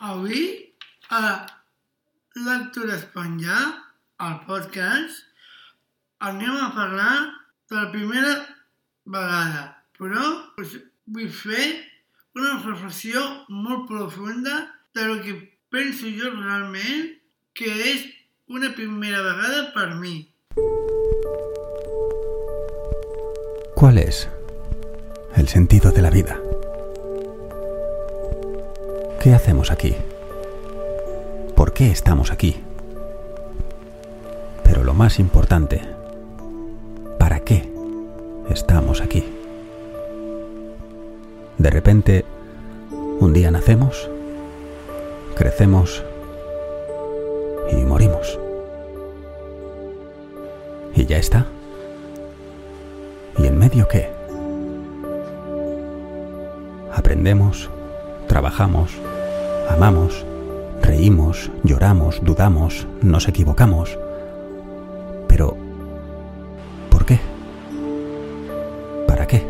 Avui, a Lectura Espanya, al podcast, anem a parlar de la primera vegada, però us vull fer una reflexió molt profunda de lo que penso jo realment que és una primera vegada per mi. ¿Cuál es el sentido de la vida? ¿Qué hacemos aquí? ¿Por qué estamos aquí? Pero lo más importante, ¿para qué estamos aquí? De repente, un día nacemos, crecemos y morimos. ¿Y ya está? ¿Y en medio qué? Aprendemos, trabajamos, amamos, reímos, lloramos, dudamos, nos equivocamos. Pero, ¿por qué? ¿Para qué?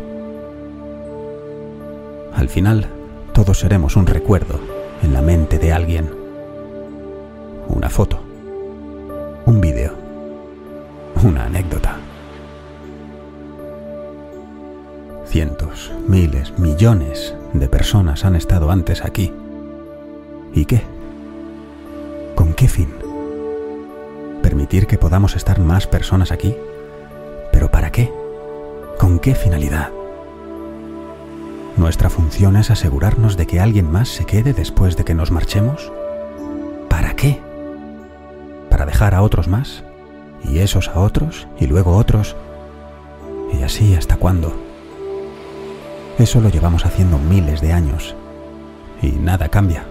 Al final, todos seremos un recuerdo en la mente de alguien. Una foto, un vídeo, una anécdota. Cientos, miles, millones de personas han estado antes aquí. ¿Y qué? ¿Con qué fin? ¿Permitir que podamos estar más personas aquí? ¿Pero para qué? ¿Con qué finalidad? ¿Nuestra función es asegurarnos de que alguien más se quede después de que nos marchemos? ¿Para qué? ¿Para dejar a otros más? ¿Y esos a otros? ¿Y luego otros? ¿Y así hasta cuándo? Eso lo llevamos haciendo miles de años y nada cambia.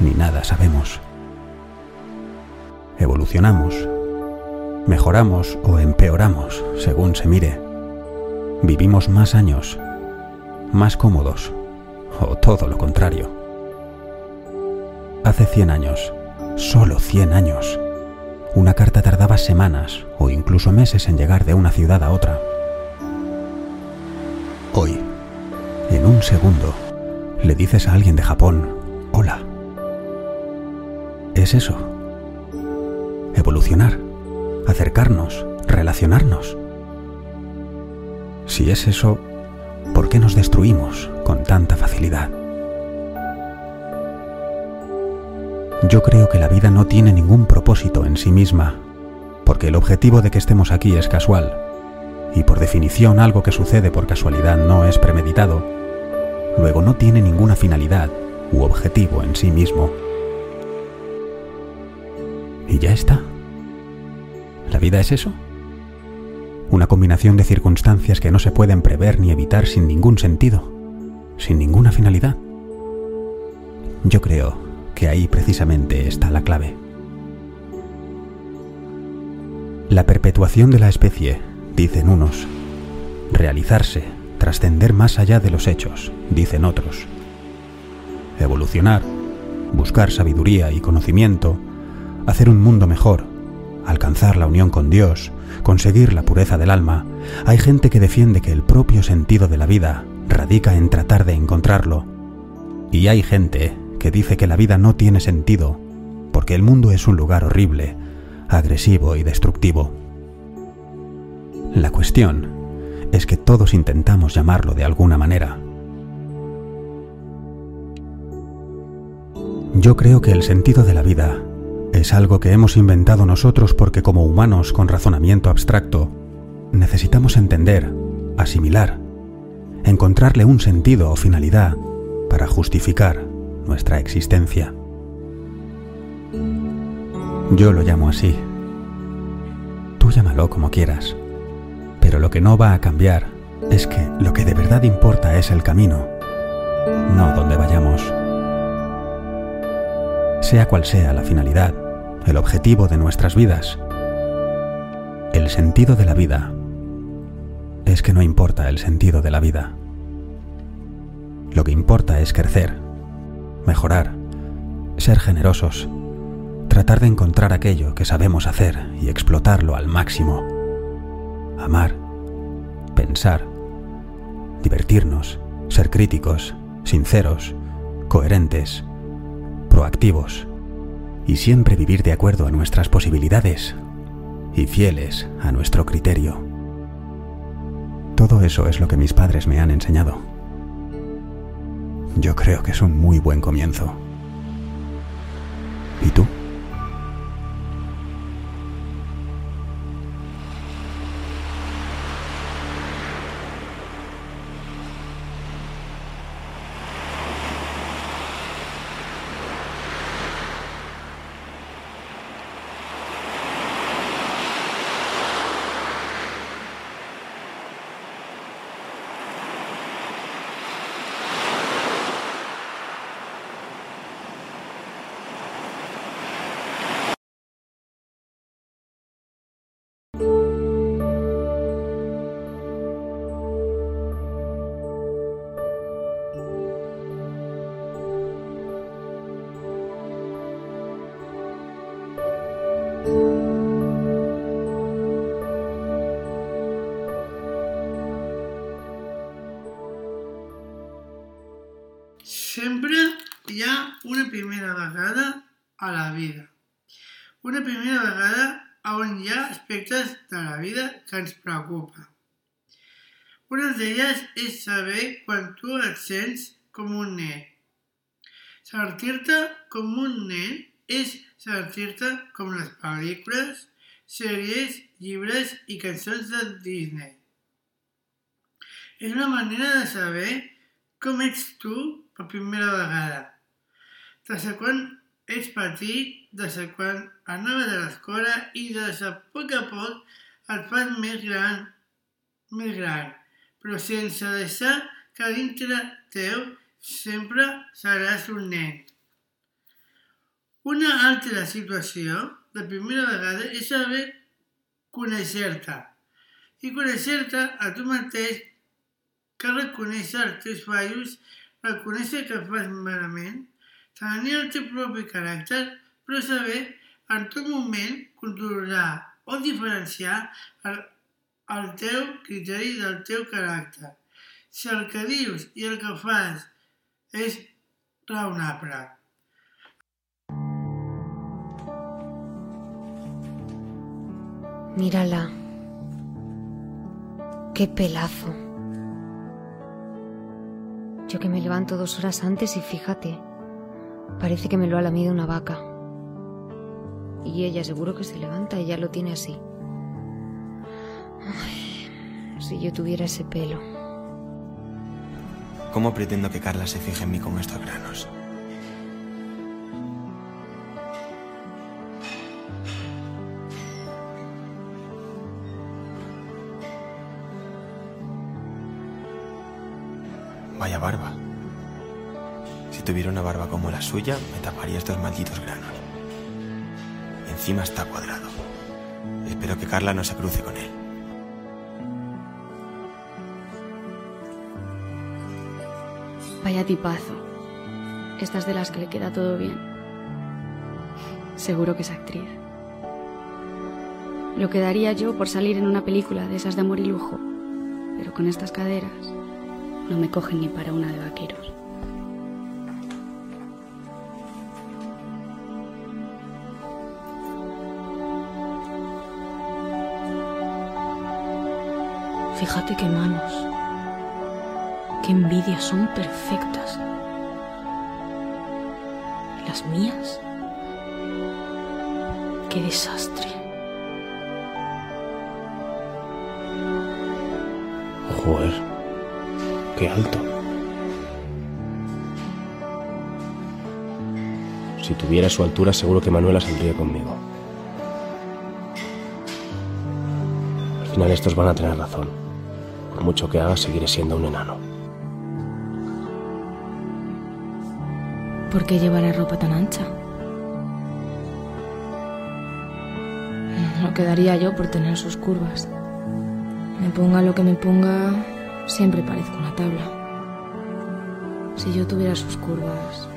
Ni nada sabemos. Evolucionamos, mejoramos o empeoramos según se mire. Vivimos más años, más cómodos o todo lo contrario. Hace 100 años, solo 100 años, una carta tardaba semanas o incluso meses en llegar de una ciudad a otra un segundo, le dices a alguien de Japón, hola. Es eso. Evolucionar, acercarnos, relacionarnos. Si es eso, ¿por qué nos destruimos con tanta facilidad? Yo creo que la vida no tiene ningún propósito en sí misma, porque el objetivo de que estemos aquí es casual y por definición algo que sucede por casualidad no es premeditado, luego no tiene ninguna finalidad u objetivo en sí mismo. Y ya está. ¿La vida es eso? Una combinación de circunstancias que no se pueden prever ni evitar sin ningún sentido, sin ninguna finalidad. Yo creo que ahí precisamente está la clave. La perpetuación de la especie dicen unos. Realizarse, trascender más allá de los hechos, dicen otros. Evolucionar, buscar sabiduría y conocimiento, hacer un mundo mejor, alcanzar la unión con Dios, conseguir la pureza del alma. Hay gente que defiende que el propio sentido de la vida radica en tratar de encontrarlo. Y hay gente que dice que la vida no tiene sentido porque el mundo es un lugar horrible, agresivo y destructivo. La cuestión es que todos intentamos llamarlo de alguna manera. Yo creo que el sentido de la vida es algo que hemos inventado nosotros porque como humanos con razonamiento abstracto necesitamos entender, asimilar, encontrarle un sentido o finalidad para justificar nuestra existencia. Yo lo llamo así. Tú llámalo como quieras. Pero lo que no va a cambiar es que lo que de verdad importa es el camino, no donde vayamos. Sea cual sea la finalidad, el objetivo de nuestras vidas, el sentido de la vida es que no importa el sentido de la vida. Lo que importa es crecer, mejorar, ser generosos, tratar de encontrar aquello que sabemos hacer y explotarlo al máximo amar, pensar, divertirnos, ser críticos, sinceros, coherentes, proactivos y siempre vivir de acuerdo a nuestras posibilidades y fieles a nuestro criterio. Todo eso es lo que mis padres me han enseñado. Yo creo que es un muy buen comienzo. ¿Y tú? Una primera vegada a la vida. Una primera vegada on hi ha aspectes de la vida que ens preocupa. Una d'elles és saber quan tu et sents com un nen. Sentir-te com un nen és sentir-te com les pel·lícules, sèries, llibres i cançons de Disney. És una manera de saber com ets tu per primera vegada. De ser quan ets petit, de ser quan anaves a l'escola i de ser a poc a poc et fas més gran, més gran, però sense deixar que dintre teu sempre seràs un nen. Una altra situació de primera vegada és saber conèixer-te i conèixer-te a tu mateix Cal reconèixer els teus fallos, reconèixer que fas malament, tenir el teu propi caràcter, però saber en tot moment controlar o diferenciar el, el teu criteri del teu caràcter. Si el que dius i el que fas és raonable. Mírala. Qué pelazo. Yo que me levanto dos horas antes y fíjate, parece que me lo ha lamido una vaca. Y ella seguro que se levanta y ya lo tiene así. Si yo tuviera ese pelo. ¿Cómo pretendo que Carla se fije en mí con estos granos? Vaya barba. Tuviera una barba como la suya, me taparía estos malditos granos. Encima está cuadrado. Espero que Carla no se cruce con él. Vaya tipazo. Estas de las que le queda todo bien. Seguro que es actriz. Lo que daría yo por salir en una película de esas de amor y lujo. Pero con estas caderas no me cogen ni para una de vaqueros. Fíjate qué manos. Qué envidia, son perfectas. ¿Y las mías? Qué desastre. Joder, qué alto. Si tuviera su altura, seguro que Manuela saldría conmigo. Al final estos van a tener razón. Por mucho que haga, seguiré siendo un enano. ¿Por qué llevará ropa tan ancha? No quedaría yo por tener sus curvas. Me ponga lo que me ponga, siempre parezco una tabla. Si yo tuviera sus curvas,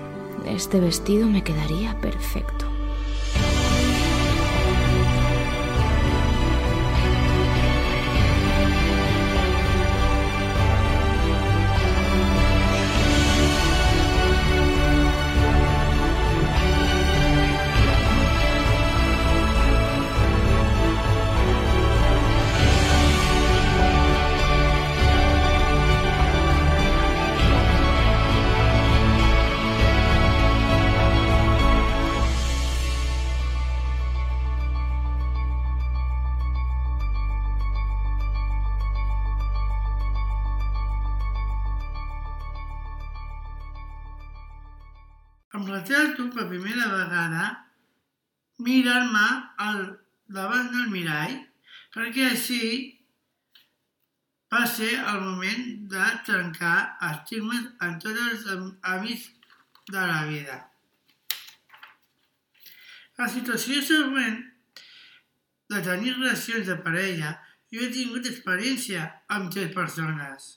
este vestido me quedaría perfecto. Retrato per primera vegada mirant-me al davant del mirall perquè així va ser el moment de trencar estigmes en tots els àmbits de la vida. La situació següent de tenir relacions de parella, jo he tingut experiència amb tres persones.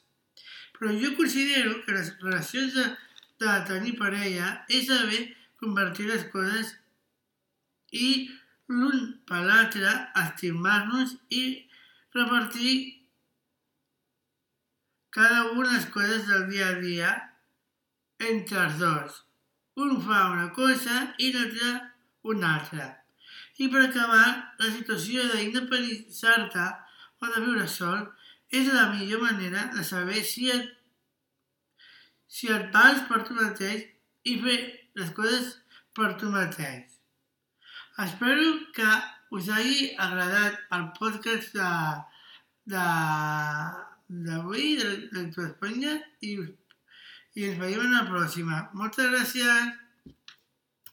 Però jo considero que les relacions de, de tenir parella és saber convertir les coses i l'un per l'altre estimar-nos i repartir cada una les coses del dia a dia entre els dos. Un fa una cosa i l'altre una altra. I per acabar, la situació d'independitzar-te o de viure sol és la millor manera de saber si et, si vals per tu mateix i fer les coses per tu mateix. Espero que us hagi agradat el podcast de, de, d'avui, de, de, de Espanya, i, i ens veiem en la pròxima. Moltes gràcies!